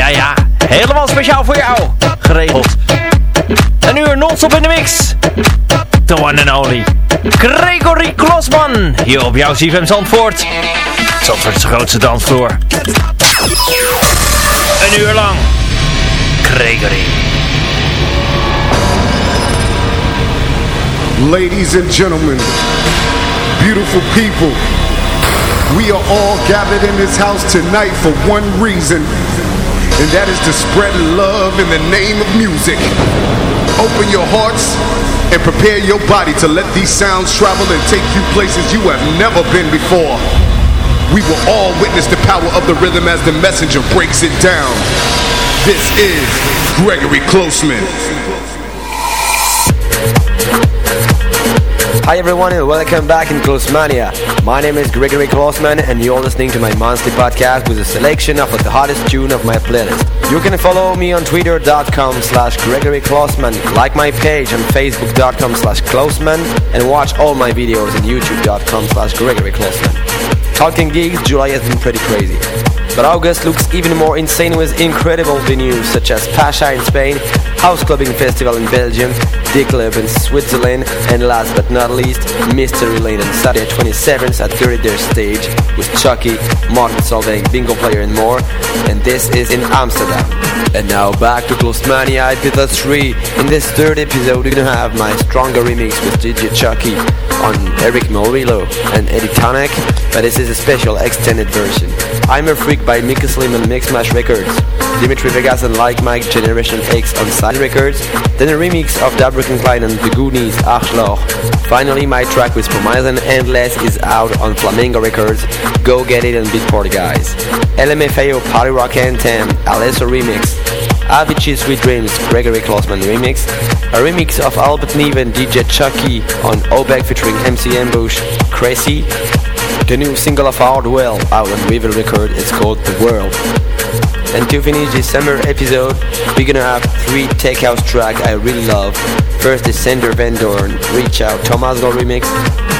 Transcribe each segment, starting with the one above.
Ja, ja. Helemaal speciaal voor jou. Geregeld. Een uur non-stop in de mix. The one and only. Gregory Klosman. Hier op jouw CFM Zandvoort. Zandvoort's grootste dansvloer. Een uur lang. Gregory. Ladies and gentlemen, beautiful people, we are all gathered in this house tonight for one reason, and that is to spread love in the name of music. Open your hearts and prepare your body to let these sounds travel and take you places you have never been before. We will all witness the power of the rhythm as the messenger breaks it down. This is Gregory Klosman. Hi everyone and welcome back in Close Mania. My name is Gregory Klosman and you're listening to my monthly podcast with a selection of the hottest tune of my playlist. You can follow me on twitter.com slash Gregory Klosman, like my page on facebook.com slash Klosman and watch all my videos on youtube.com slash Gregory Klosman. Talking gigs, July has been pretty crazy. But August looks even more insane with incredible venues such as Pacha in Spain, House Clubbing Festival in Belgium, Dick Club in Switzerland, and last but not least, Mysteryland on Saturday 27th at 30 Dare Stage with Chuckie, Martin Solveig, Bingo Player and more. And this is in Amsterdam. And now back to Close Mania episode 3. In this third episode, we're gonna have my stronger remix with DJ Chuckie on Erick Morillo and Eddie Thoneick, but this is a special extended version. I'm a Freak by Micky Slim on Mixmash Records, Dimitri Vegas and Like Mike Generation X on Side Records, then a remix of Dabruck and Klein and The Goonies Arschloch. Finally, my track with Promise and Endless is out on Flamingo Records, Go Get It and Beatport Guys. LMFAO Party Rock Anthem, Alesso Remix, Avicii Sweet Dreams, Gregory Klosman remix, a remix of Albert Neve and DJ Chuckie on Obek featuring MC Ambush, Crazy, the new single of Hardwell out on River Record is called The World. And to finish this summer episode, we're gonna have three tech house tracks I really love. First is Sander Van Doorn, Reach Out, Thomas Gold remix,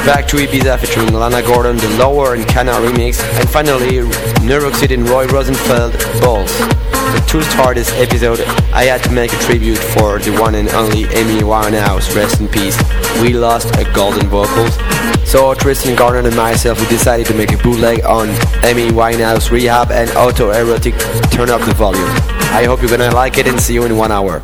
Back to Ibiza featuring Lana Gordon, the Lower and Cana remix, and finally Neuroxid and Roy Rosenfeld, Balls. To start this episode, I had to make a tribute for the one and only Amy Winehouse, rest in peace. We lost a golden vocals. So Tristan Garner and myself we decided to make a bootleg on Amy Winehouse Rehab and Autoerotique Turn Up the Volume. I hope you're gonna like it and see you in one hour.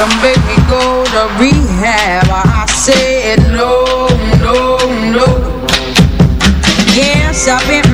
come make me go to rehab. I said no, no, no. Yes, I've been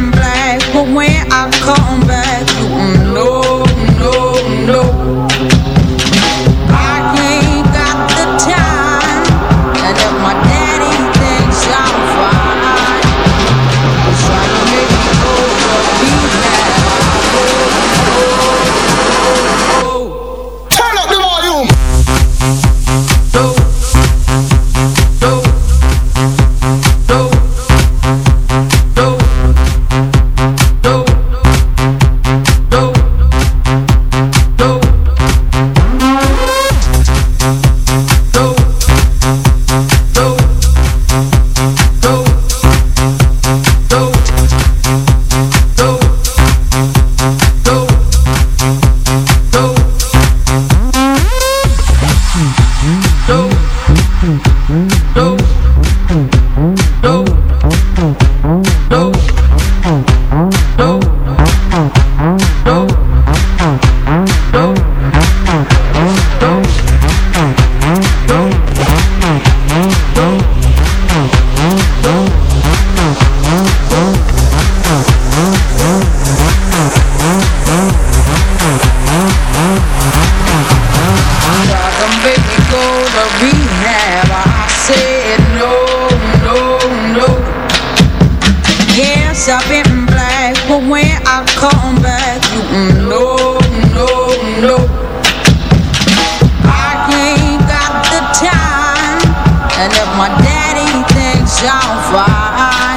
He thinks I'm fine.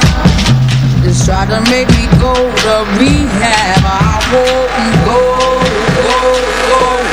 Just try to make me go to rehab. I won't go, go, go.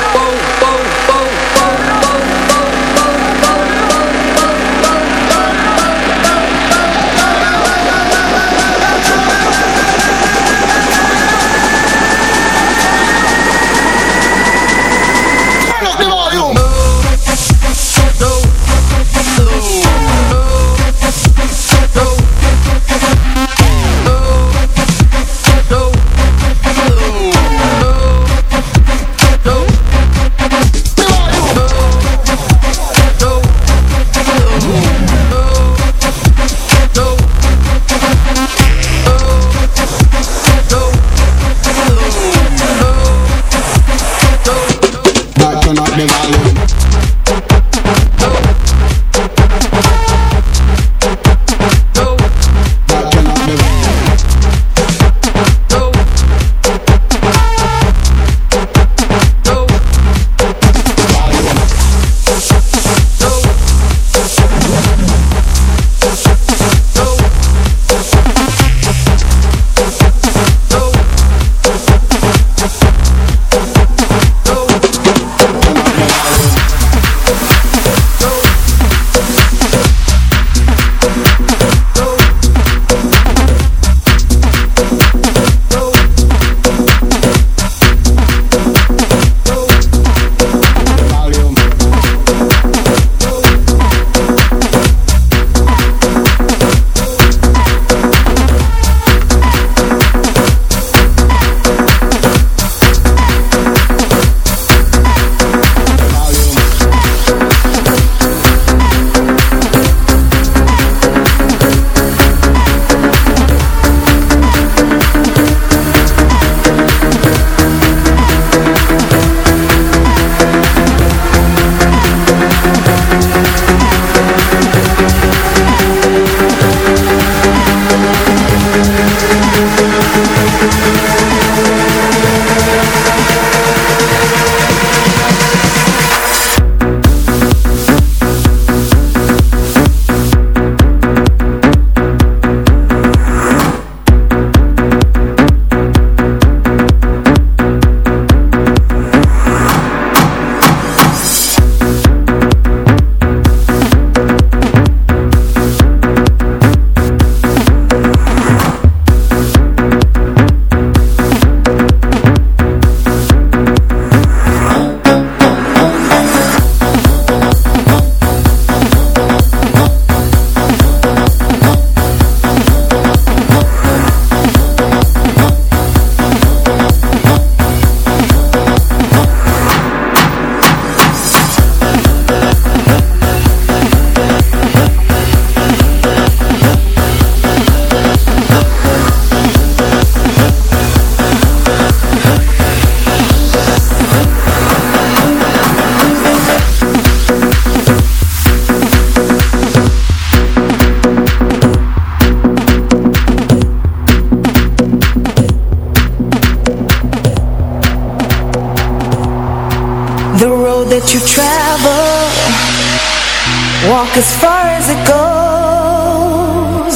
goes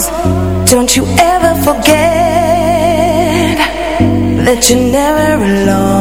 Don't you ever forget That you're never alone.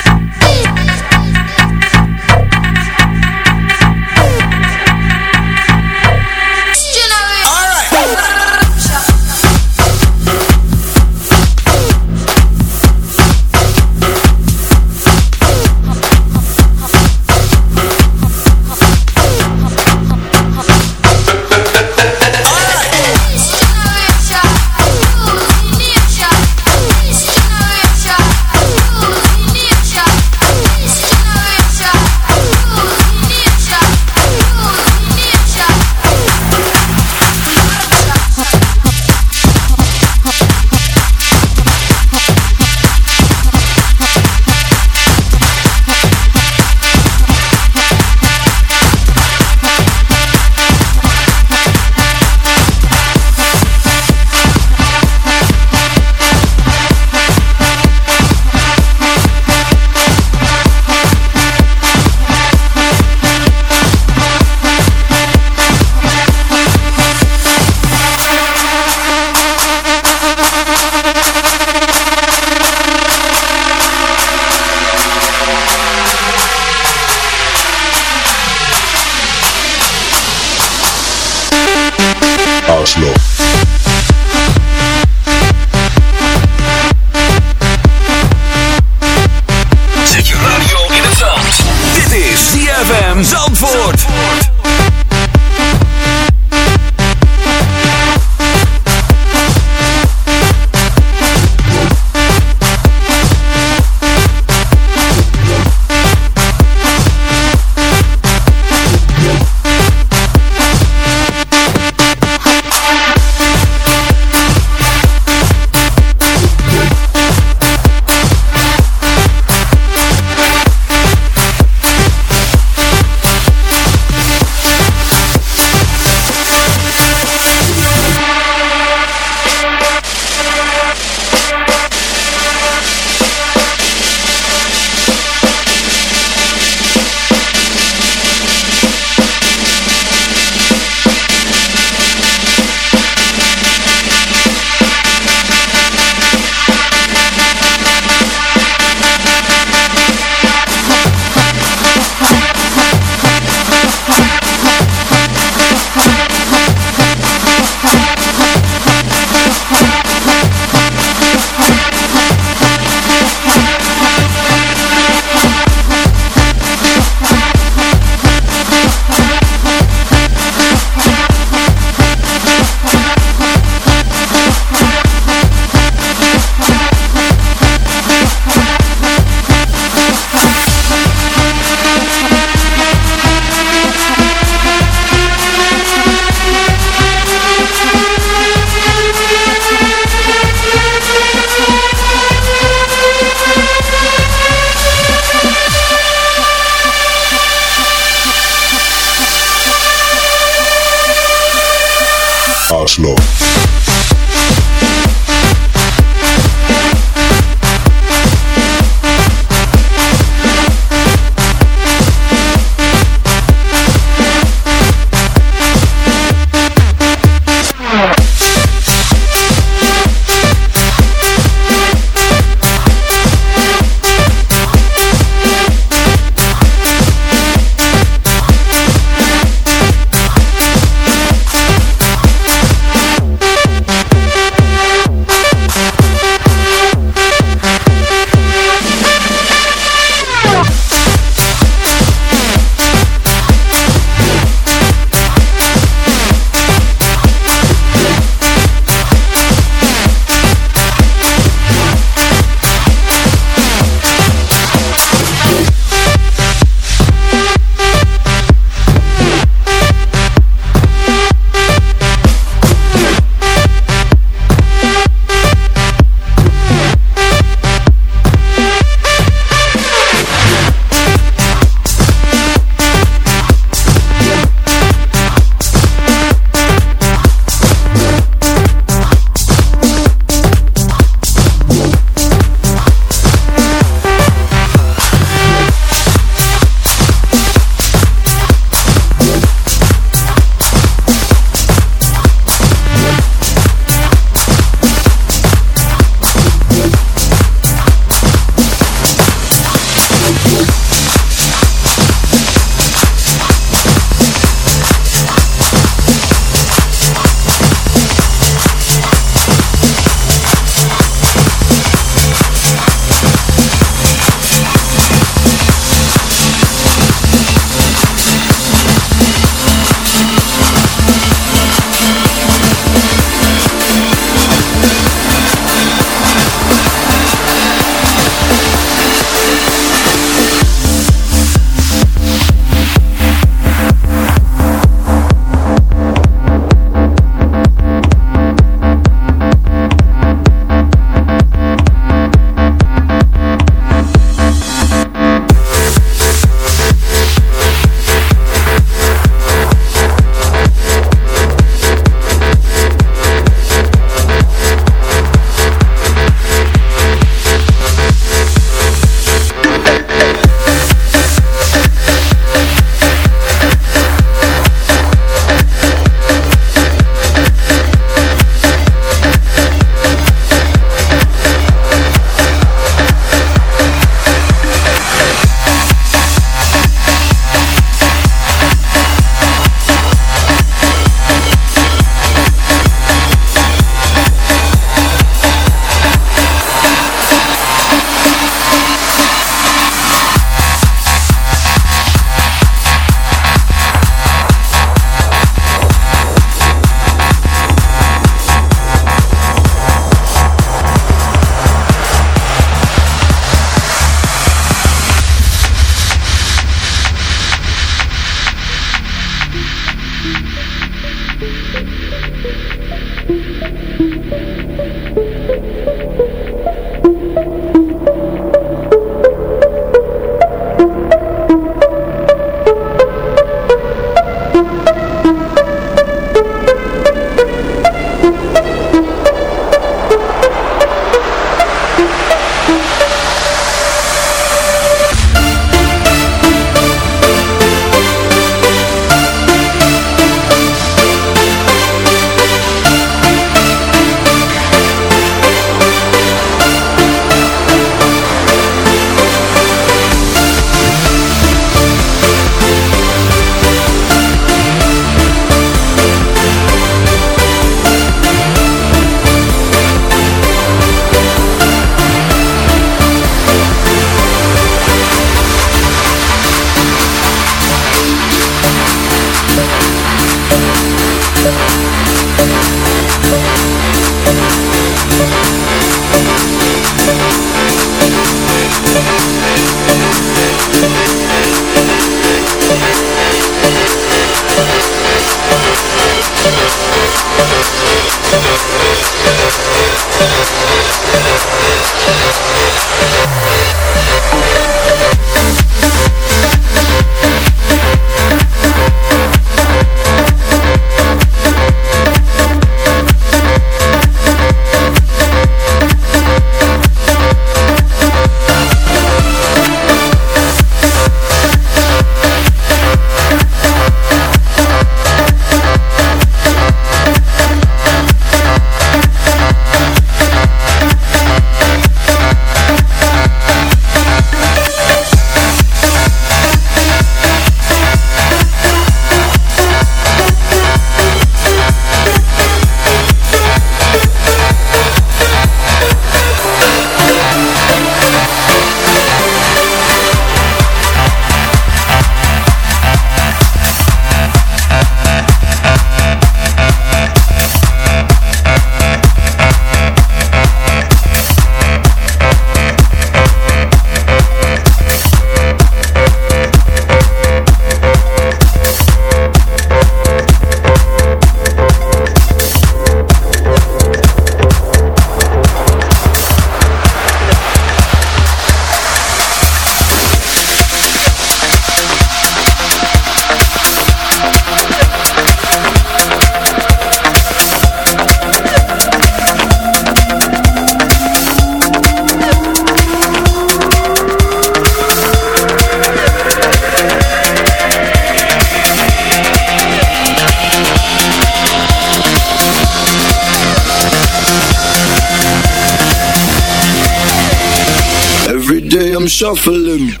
Shuffling.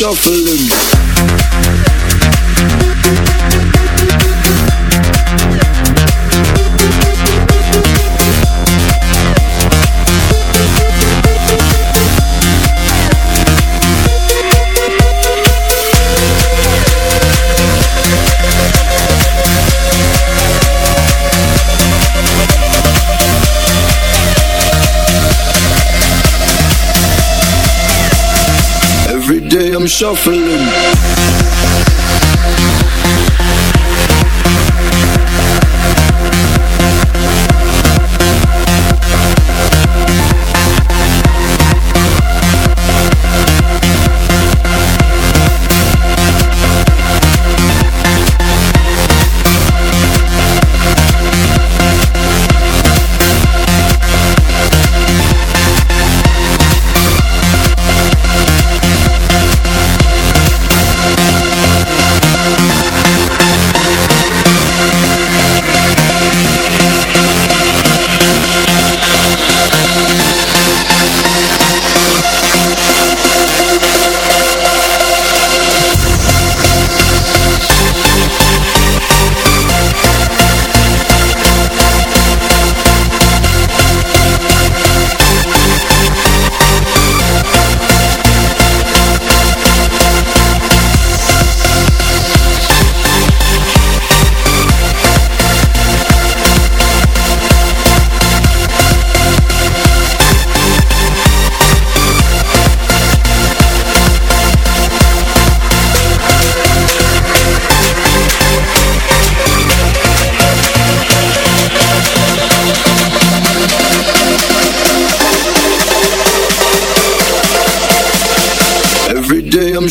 Shuffling. I'm shuffling.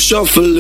Day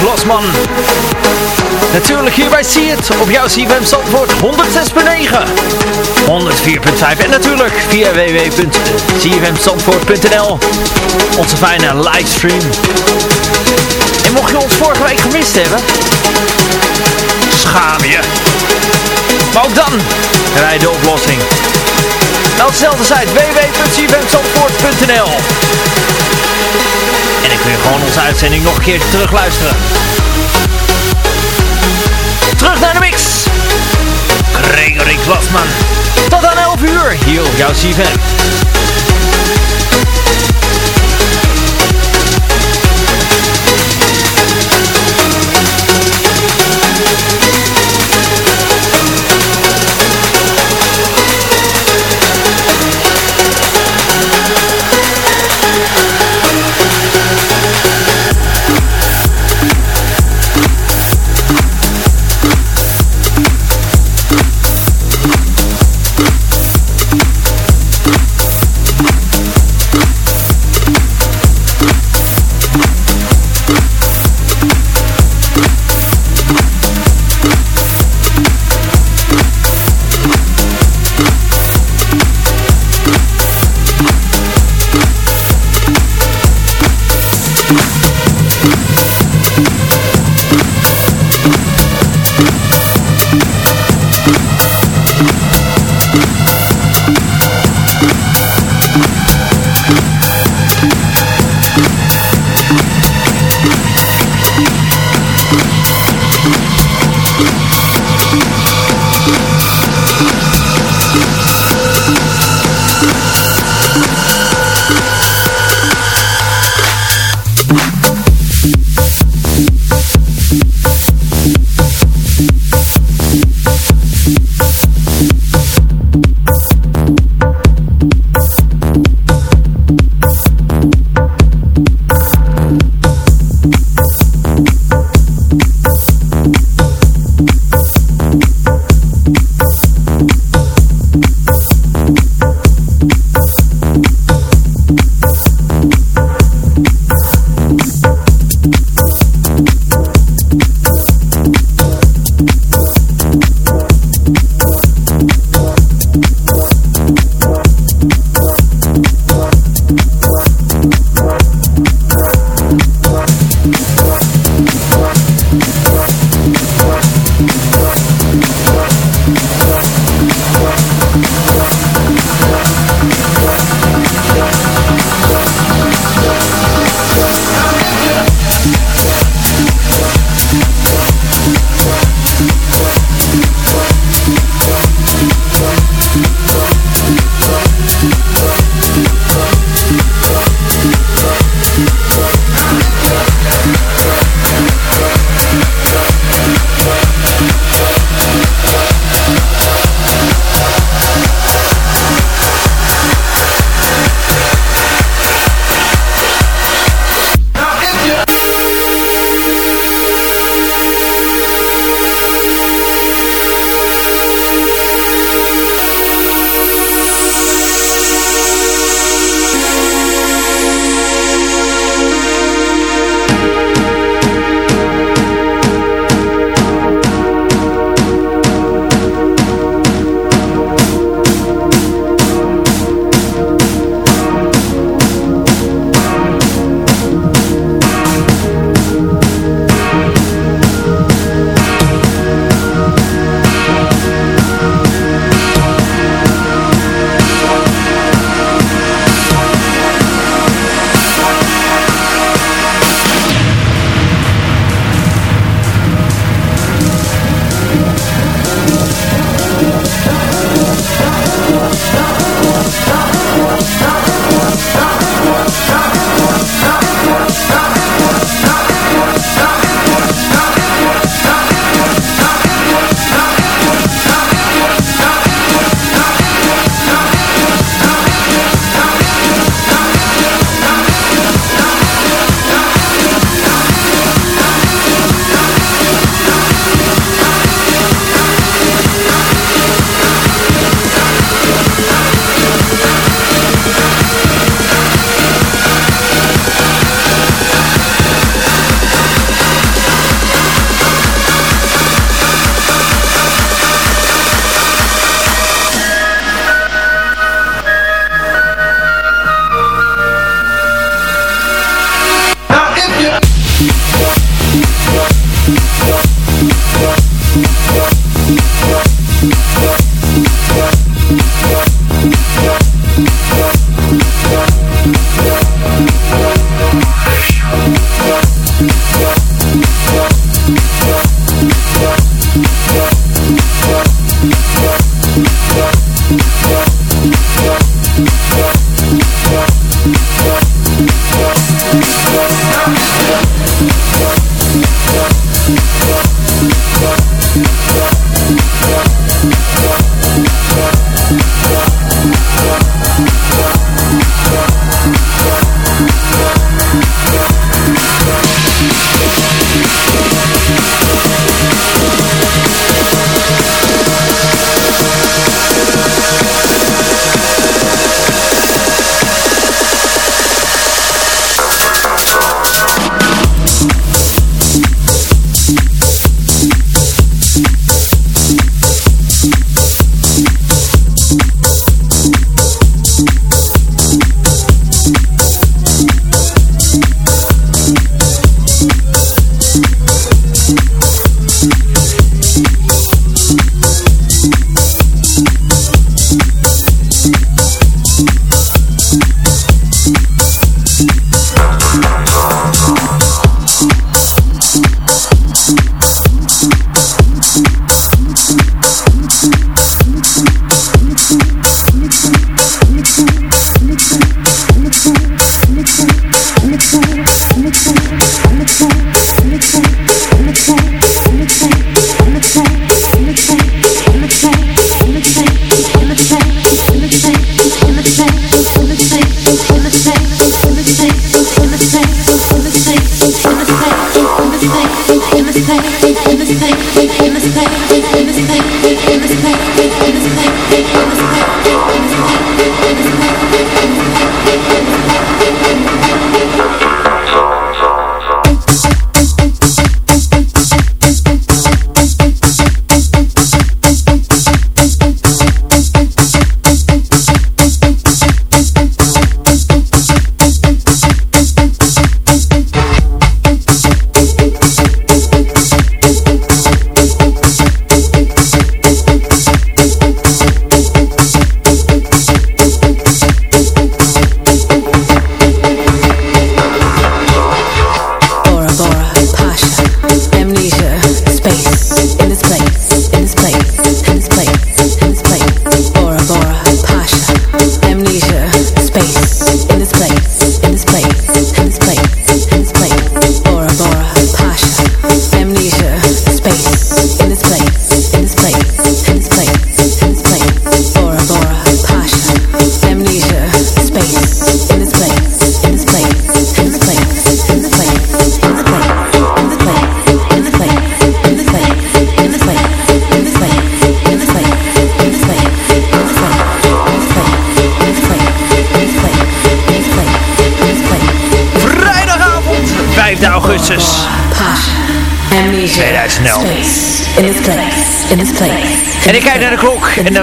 Klosman. Natuurlijk hierbij zie je het op jouw CFM Zandvoort 106.9, 104.5 en natuurlijk via www.cfmzandvoort.nl Onze fijne livestream. En mocht je ons vorige week gemist hebben, schaam je. Maar ook dan rij de oplossing. Nou, snel de site En dan kun je gewoon onze uitzending nog een keer terugluisteren. Terug naar de mix. Gregory Klasman. Tot aan 11 uur hier op jouw CFM.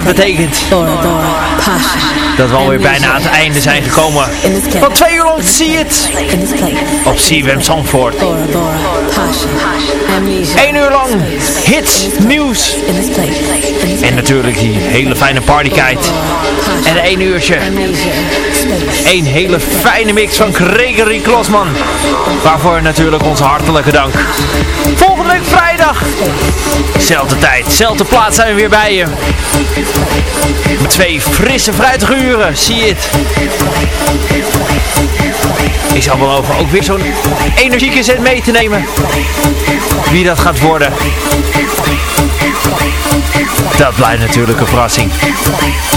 Betekent dat we alweer bijna aan het einde zijn gekomen. Van twee uur lang zie je het op CWM Zandvoort. Eén uur lang hits, nieuws en natuurlijk die hele fijne partykite. En één uurtje. Een hele fijne mix van Gregory Klosman. Waarvoor natuurlijk onze hartelijke dank. Volgende week vrijdag. Zelfde tijd, zelfde plaats zijn we weer bij je. Met twee frisse, fruitige uren. Zie je het. Ik zal beloven ook weer zo'n energieke zet mee te nemen. Wie dat gaat worden. Dat blijft natuurlijk een verrassing.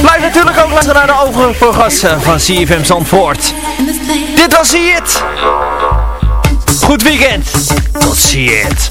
Blijf natuurlijk ook luisteren naar de overige programma's van CFM Zandvoort. Dit was See It. Goed weekend. Tot See It.